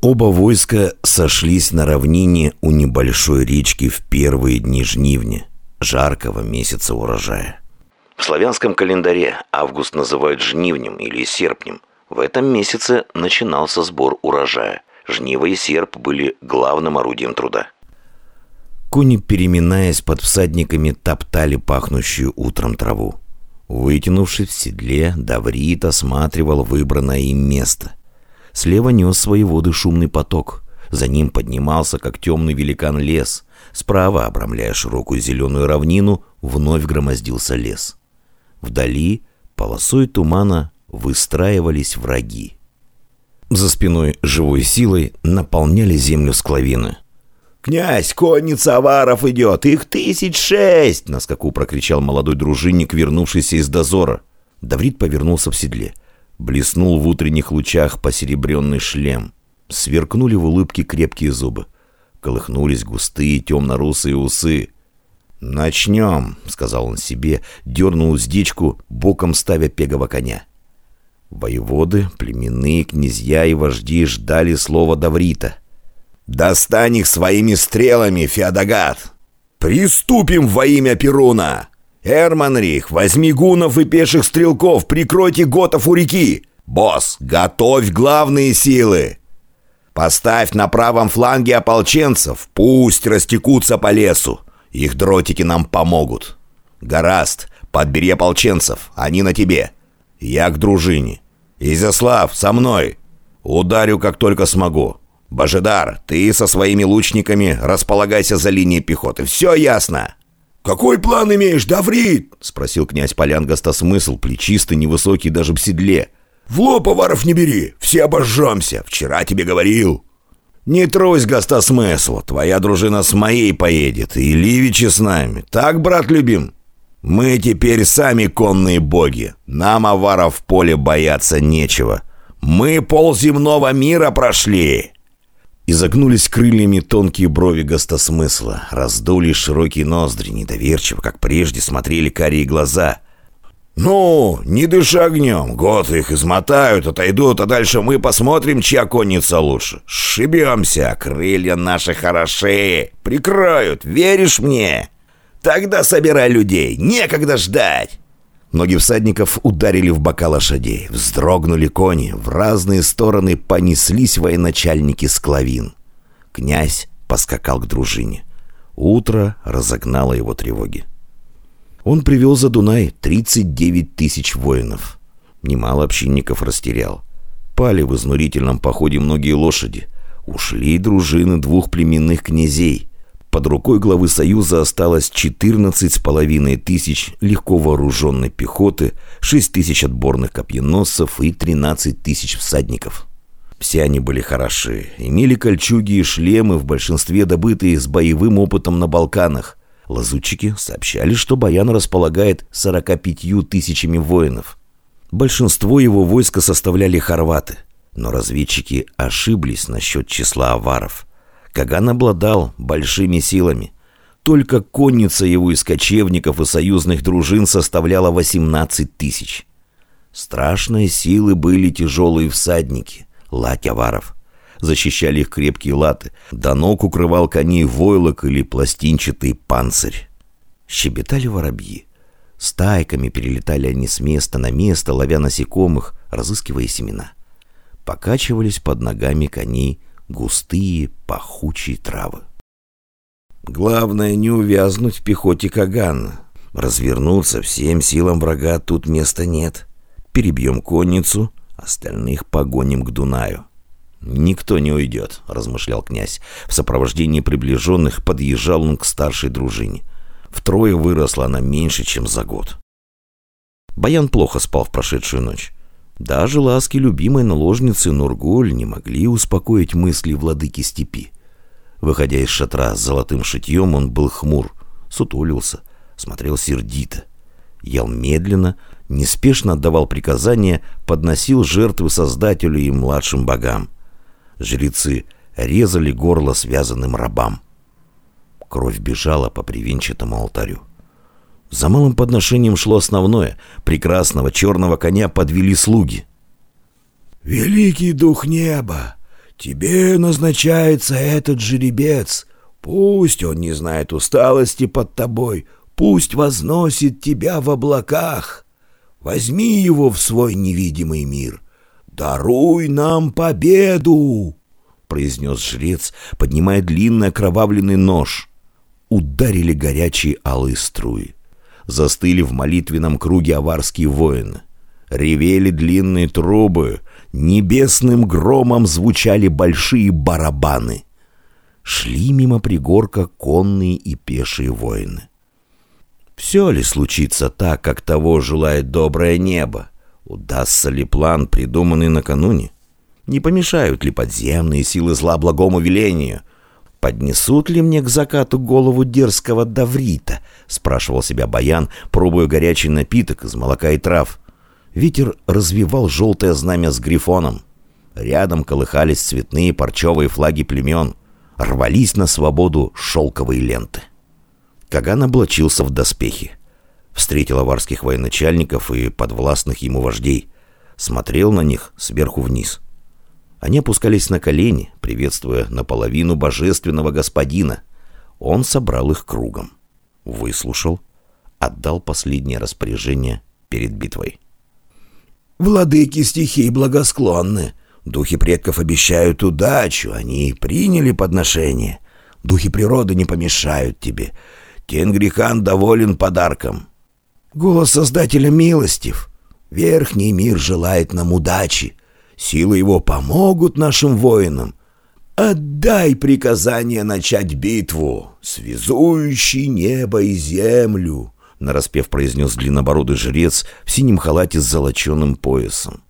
Оба войска сошлись на равнине у небольшой речки в первые дни жнивня, жаркого месяца урожая. В славянском календаре август называют жнивнем или серпнем. В этом месяце начинался сбор урожая. Жнива и серп были главным орудием труда. Кони, переминаясь под всадниками, топтали пахнущую утром траву. Вытянувшись в седле, Даврит осматривал выбранное им место. Слева нес свои воды шумный поток. За ним поднимался, как темный великан, лес. Справа, обрамляя широкую зеленую равнину, вновь громоздился лес. Вдали, полосой тумана, выстраивались враги. За спиной живой силой наполняли землю склавины. «Князь, конница аваров идет! Их тысяч шесть!» На скаку прокричал молодой дружинник, вернувшийся из дозора. Даврит повернулся в седле. Блеснул в утренних лучах посеребренный шлем. Сверкнули в улыбке крепкие зубы. Колыхнулись густые темно-русые усы. «Начнем», — сказал он себе, дернул уздечку, боком ставя пегого коня. Воеводы, племенные князья и вожди ждали слова Даврита — «Достань их своими стрелами, Феодогат! Приступим во имя Перуна! Эрманрих, возьми гунов и пеших стрелков, прикройте готов у реки! Босс, готовь главные силы! Поставь на правом фланге ополченцев, пусть растекутся по лесу, их дротики нам помогут. Гораст, подбери ополченцев, они на тебе. Я к дружине. Изяслав, со мной. Ударю, как только смогу. «Божидар, ты со своими лучниками располагайся за линией пехоты. Все ясно!» «Какой план имеешь, Даврит?» — спросил князь Полян Гостосмысл, плечистый, невысокий даже в седле. «В лоб не бери, все обожжемся, вчера тебе говорил». «Не трусь, Гостосмысл, твоя дружина с моей поедет, и Ливичи с нами. Так, брат любим?» «Мы теперь сами конные боги. Нам аваров в поле бояться нечего. Мы полземного мира прошли!» Изогнулись крыльями тонкие брови гостосмысла, раздули широкие ноздри, недоверчиво, как прежде, смотрели карие глаза. «Ну, не дыши огнем, год их измотают, отойдут, а дальше мы посмотрим, чья конница лучше. Шибемся, крылья наши хороши, прикроют, веришь мне? Тогда собирай людей, некогда ждать!» Ноги всадников ударили в бока лошадей, вздрогнули кони, в разные стороны понеслись военачальники склавин. Князь поскакал к дружине. Утро разогнало его тревоги. Он привел за Дунай 39 тысяч воинов. Немало общинников растерял. Пали в изнурительном походе многие лошади. Ушли дружины двух племенных князей. Под рукой главы Союза осталось 14 с половиной тысяч легко вооруженной пехоты, 6 тысяч отборных копьеносцев и 13 тысяч всадников. Все они были хороши, имели кольчуги и шлемы, в большинстве добытые с боевым опытом на Балканах. Лазутчики сообщали, что Баян располагает 45 тысячами воинов. Большинство его войска составляли хорваты, но разведчики ошиблись насчет числа аваров – Каган обладал большими силами. Только конница его из кочевников и союзных дружин составляла 18 тысяч. Страшные силы были тяжелые всадники, латьяваров. Защищали их крепкие латы, до ног укрывал коней войлок или пластинчатый панцирь. Щебетали воробьи. Стайками перелетали они с места на место, ловя насекомых, разыскивая семена. Покачивались под ногами коней густые пахучие травы. Главное не увязнуть в пехоте Кагана. Развернуться всем силам врага тут места нет. Перебьем конницу, остальных погоним к Дунаю. «Никто не уйдет», — размышлял князь. В сопровождении приближенных подъезжал он к старшей дружине. Втрое выросла она меньше, чем за год. Баян плохо спал в прошедшую ночь. Даже ласки любимой наложницы Нургуль не могли успокоить мысли владыки степи. Выходя из шатра с золотым шитьем, он был хмур, сутулился, смотрел сердито. Ел медленно, неспешно отдавал приказания, подносил жертвы Создателю и младшим богам. Жрецы резали горло связанным рабам. Кровь бежала по привинчатому алтарю. За малым подношением шло основное. Прекрасного черного коня подвели слуги. «Великий дух неба! тебе назначается этот жеребец. Пусть он не знает усталости под тобой, пусть возносит тебя в облаках. Возьми его в свой невидимый мир. Даруй нам победу!» произнес жрец, поднимая длинный окровавленный нож. Ударили горячие алые струи. Застыли в молитвенном круге аварские воины. Ревели длинные трубы, небесным громом звучали большие барабаны. Шли мимо пригорка конные и пешие воины. Все ли случится так, как того желает доброе небо? Удастся ли план, придуманный накануне? Не помешают ли подземные силы зла благому велению? «Поднесут ли мне к закату голову дерзкого Даврита?» — спрашивал себя Баян, пробуя горячий напиток из молока и трав. Ветер развивал желтое знамя с грифоном. Рядом колыхались цветные парчевые флаги племен. Рвались на свободу шелковые ленты. Каган облачился в доспехи. Встретил аварских военачальников и подвластных ему вождей. Смотрел на них сверху вниз — они опускались на колени, приветствуя наполовину божественного господина. Он собрал их кругом. Выслушал, отдал последнее распоряжение перед битвой. «Владыки стихий благосклонны. Духи предков обещают удачу, они приняли подношение. Духи природы не помешают тебе. Тенгрихан доволен подарком. Голос Создателя милостив. Верхний мир желает нам удачи. Силы его помогут нашим воинам. Отдай приказание начать битву, связующий небо и землю, нараспев произнес длиннобородый жрец в синем халате с золоченым поясом.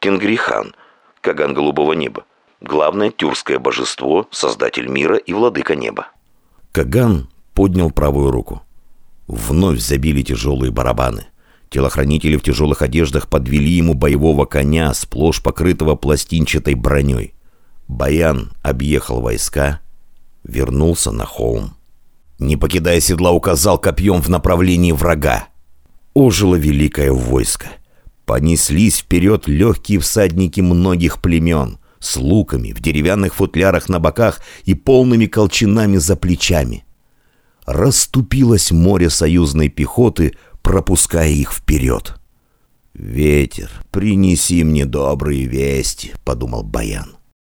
Тенгрихан, Каган голубого неба, главное тюркское божество, создатель мира и владыка неба. Каган поднял правую руку. Вновь забили тяжелые барабаны. Телохранители в тяжелых одеждах подвели ему боевого коня, сплошь покрытого пластинчатой броней. Баян объехал войска, вернулся на холм. Не покидая седла, указал копьем в направлении врага. Ожило великое войско. Понеслись вперед легкие всадники многих племен, с луками, в деревянных футлярах на боках и полными колчанами за плечами. Раступилось море союзной пехоты, пропуская их вперед. «Ветер, принеси мне добрые вести», — подумал Баян.